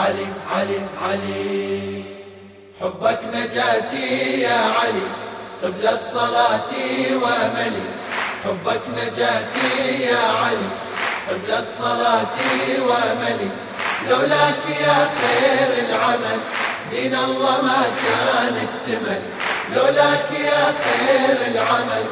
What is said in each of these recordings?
علي علي علي. حبك نجاتي يا علي قبلة صلاتي واملي حبك نجاتي يا علي قبلة صلاتي واملي لولاك يا خير العمل دين الله ما كان اكتمل. لولاك يا خير العمل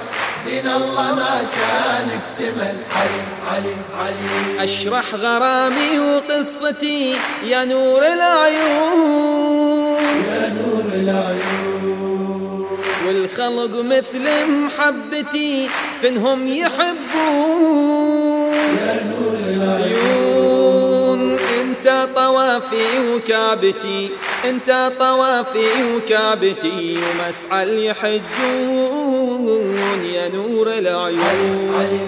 دين الله ما كان اكتمل. علي علي علي. أشرح غرامي وقصتي يا نور العيون. يا نور العيون. والخلق مثل محبتي فنهم يحبون. يا نور العيون. أنت طوافي وكعبتي أنت طوافي وكعبتي ومسعى يحجون. يا نور العيون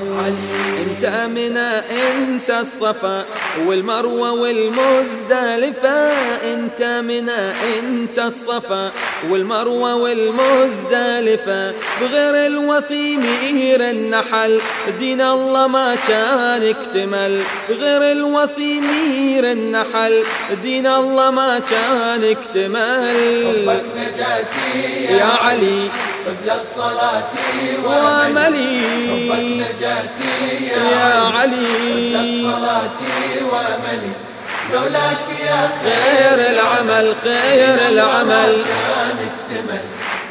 إنت منى إنت الصفا والمروة والمزدلفة. إنت منى إنت الصفا والمروة والمزدلفة. بغير الوصي مير النحل دين الله ما كان اكتمل. بغير الوصي مير النحل دين الله ما كان اكتمل. حبك نجاتي يا علي قبلة صلاتي واملي حبك نجاتي يا قبلة علي. صلاتي واملي لولاك يا خير العمل خير العمل. كان اكتمل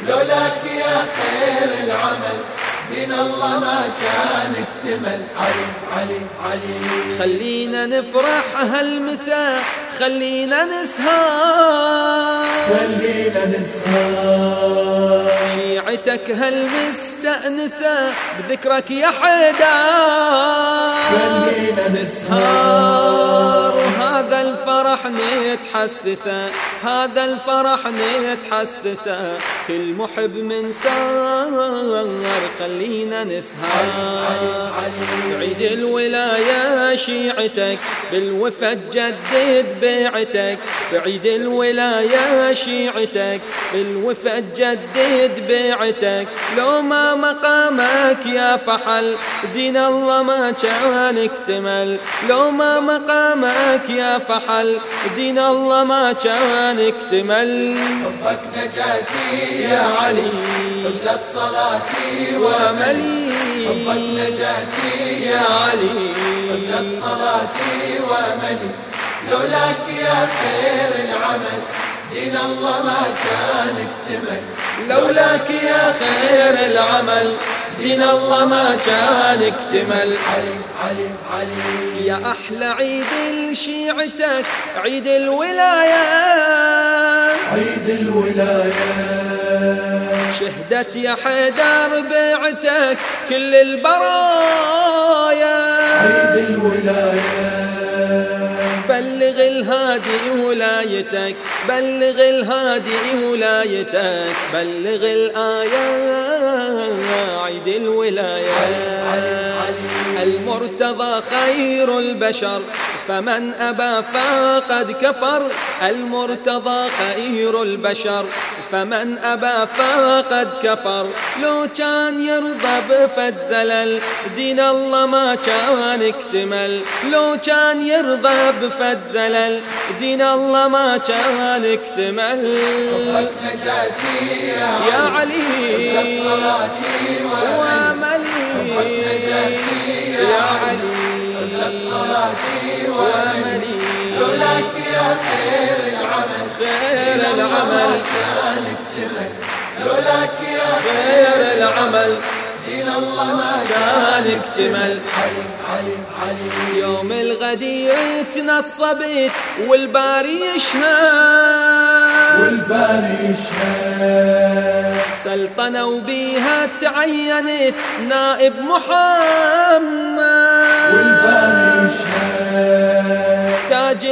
لولاك يا خير العمل دين الله ما كان اكتمل علي علي علي. خلينا نفرح هالمساء خلينا نسهر. خلينا نسهر. شيعتك هالمستأنسة بذكرك يا حيدر خلينا نسهر. وهذا الفرح نتحسسه. هذا الفرح نتحسسه كل محب من سار خلينا نسهر. عيد الولاية شيعتك بالوفا تجدد بيعتك بعيد الولاية شيعتك بالوفا تجدد بيعتك لو ما مقامك يا فحل دين الله ما كان اكتمل. لو ما مقامك يا فحل دين الله ما كان اكتمل. حبك نجاتي يا علي. قبلة صلاتي واملي حبك نجاتي يا علي. قبلة صلاتي واملي لولاك يا خير العمل. دين الله ما كان اكتمل. لولاك يا خير العمل. دين الله ما كان اكتمل. علي علي علي يا أحلى عيد لشيعتك عيد الولاية. عيد الولاية. شهدت يا حيدر بيعتك كل البرايا. عيد الولاية. بلغ الهادي ولايتك بلغ الهادي ولايتك بلغ الآية عيد الولاية المرتضى خير البشر. فمن أبى فقد كفر المرتضى خير البشر. فمن أبى فقد كفر لو كان يرضى بفد زلل. دين الله ما كان اكتمل. لو كان يرضى بفد زلل دين الله ما كان اكتمل. يا علي وأملي. يا علي. صلاتي واملي لولاك يا خير العمل خير العمل كان اكتمل لولاك يا خير العمل دين الله ما كان اكتمل علي علي علي يوم الغدير تنصبت والباري يشهد والباري يشهد. سلطنة وبيها تعينت نائب محمد. والباري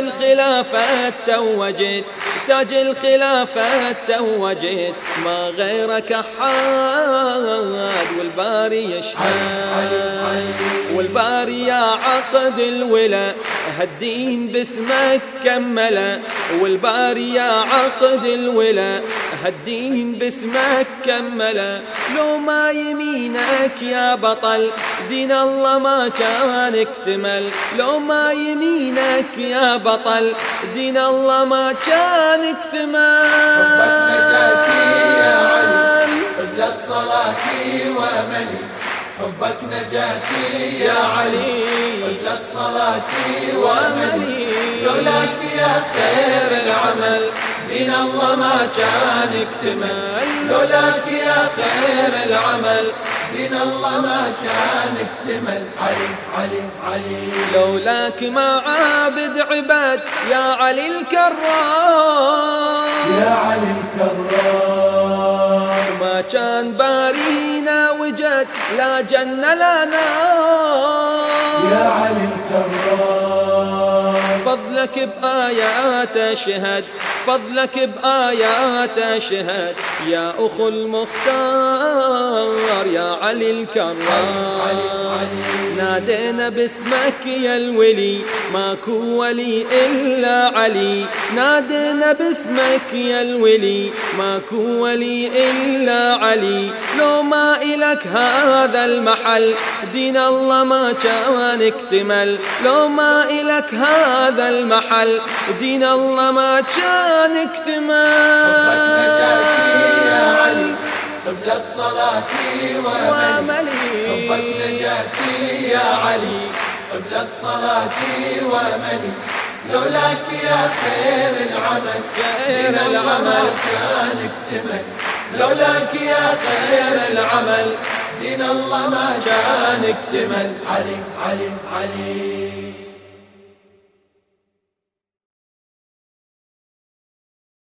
الخلافة توجت تاج الخلافة توجت ما غيرك حاد والباري يشهد والباري يا عقد الولا هالدين باسمك كملا والباري يا عقد الولا. هالدين باسمك كملا لو ما يمينك يا بطل دين الله ما كان اكتمل. لو ما يمينك يا بطل دين الله ما كان اكتمل. قبلة صلاتي وأملي. حبك نجاتي يا علي قبلة صلاتي وأملي. لولاك يا خير العمل دين الله ما كان اكتمل لولاك يا خير العمل دين الله ما كان اكتمل علي علي علي. لولاك ما عابد عباد يا علي الكرام. يا علي الكرام. ما كان وجد لا جنة لا نار يا علي الكرام. فضلك بآيات اشهد فضلك بآيات اشهد يا أخو المختار يا علي الكرام. نادينا باسمك يا الولي. ماكو ولي إلا علي. نادينا باسمك يا الولي. ماكو ولي إلا علي. لو ما إلك هذا المحل دين الله ما كان اكتمل. لو ما إلك هذا المحل دين الله ما كان اكتمل. قبلة صلاتي واملي حبك نجاتي يا علي. قبلة صلاتي واملي لولاك يا خير العمل. خير العمل. كان اكتمل. لولاك يا خير العمل. دين الله ما كان اكتمل. علي علي علي.